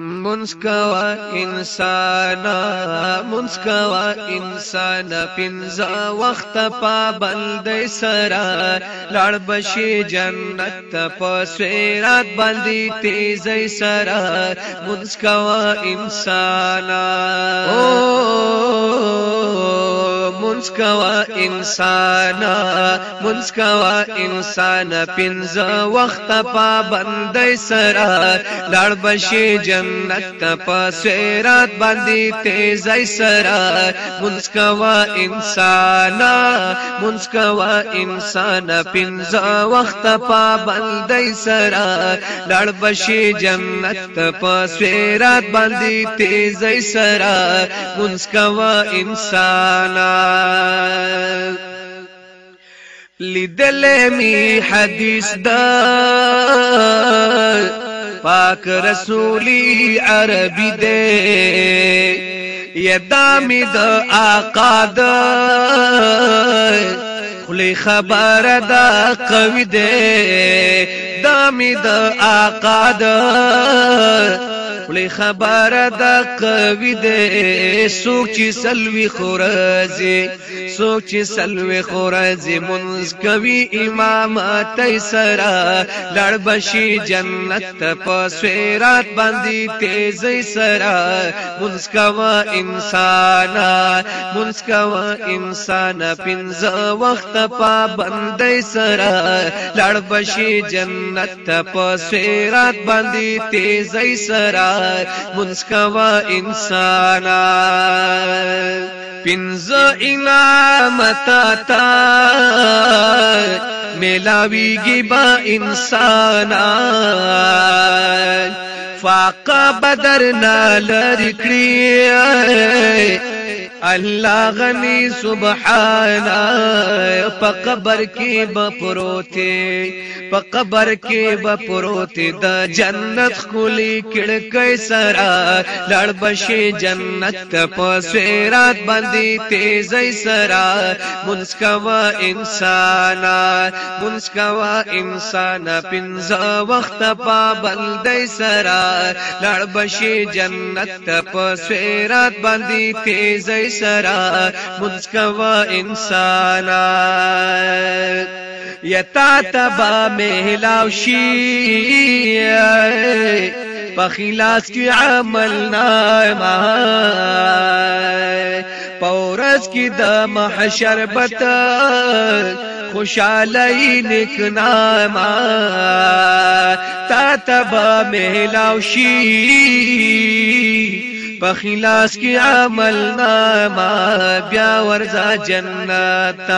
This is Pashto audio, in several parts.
منسکوا انسان منسکوا انسان پنځه وخت پابند سرا لړ بشي جنت په سویرات باندې تیزي سرا منسکوا انسان او منز کوا انسان منز کوا انسان پنځ وخت پابندې سرا لړ بشي جنت په سیرات باندې تیزای سرا منز کوا انسان منز کوا انسان پنځ وخت پابندې سرا لړ بشي جنت په سیرات باندې تیزای سرا منز کوا انسان لدلمي می حدیث دا پاک رسولی عربی دے یدا می د آقا دا خلی خبر دا قوی دے دا آقا دا خپل خبره دا قوی ده سوک چې سلوي خورازي سوک چې سلوي خورازي منز کوي امام ته سرا لړ بشي جنت ته په سویرات باندې تیزي سرا منز کوا انسان منز کوا انسان پنځه وخت پابندې سرا لړ بشي جنت ته په سویرات باندې تیزي سرا منسکوا انسانا پنز انعامتا تا ملاویگی با انسانا فاقا بدر نالر کری الله غني سبحان په قبر کې به پروته په قبر کې به پروته د جنت خولي کړکې سرا لړ بشي جنت ته په سیرات باندې تیزې سرا منسکوا انسان منسکوا انسان پنځه وخت په بندې سرا لړ بشي جنت ته په سیرات باندې تیزې سرا مجھ انسانا وہ انسان یتا تباہ محلہ شی کی کیا ملنا پورس کی دما شربت خوشالئی نکنا تا تبا محلہ شی په خلاص کې عمل ناما بیا ورزا جنت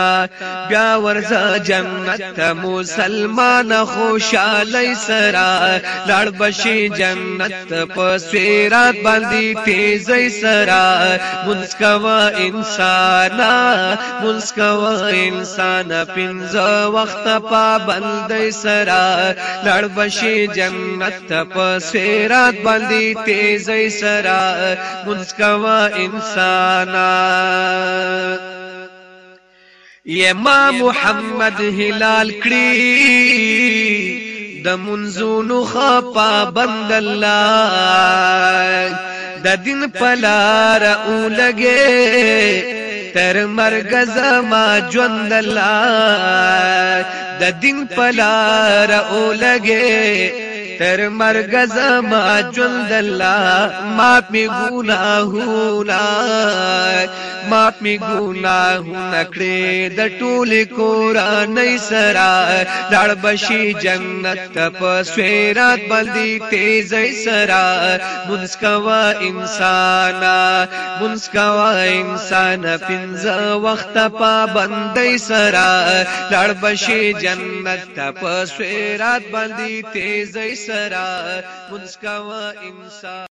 بیا ورزا جنت مسلمان خوشاله سرا لړ بشي جنت په سیرات باندې تیزي سرا منسکوا انسان منسکوا انسان پنځه وخت پابند سرا لړ بشي جنت په سیرات باندې تیزي سرا منسکوا انسانا یا ما محمد هلال کړی د منزونو خپا بند الله د دین پلار اولګه تر مرګ زما ژوند الله د دین پلار اولګه تر زما مر ما بھولا ہونا مات می ګناهونه کړې د ټولې کورانې سرا لړ بشي جنت ته په سویرات باندې تیزې سرا منسکوا انسان منسکوا انسان پنځه وخت پابندې سرا لړ بشي جنت ته په سویرات باندې تیزې سرا منسکوا انسان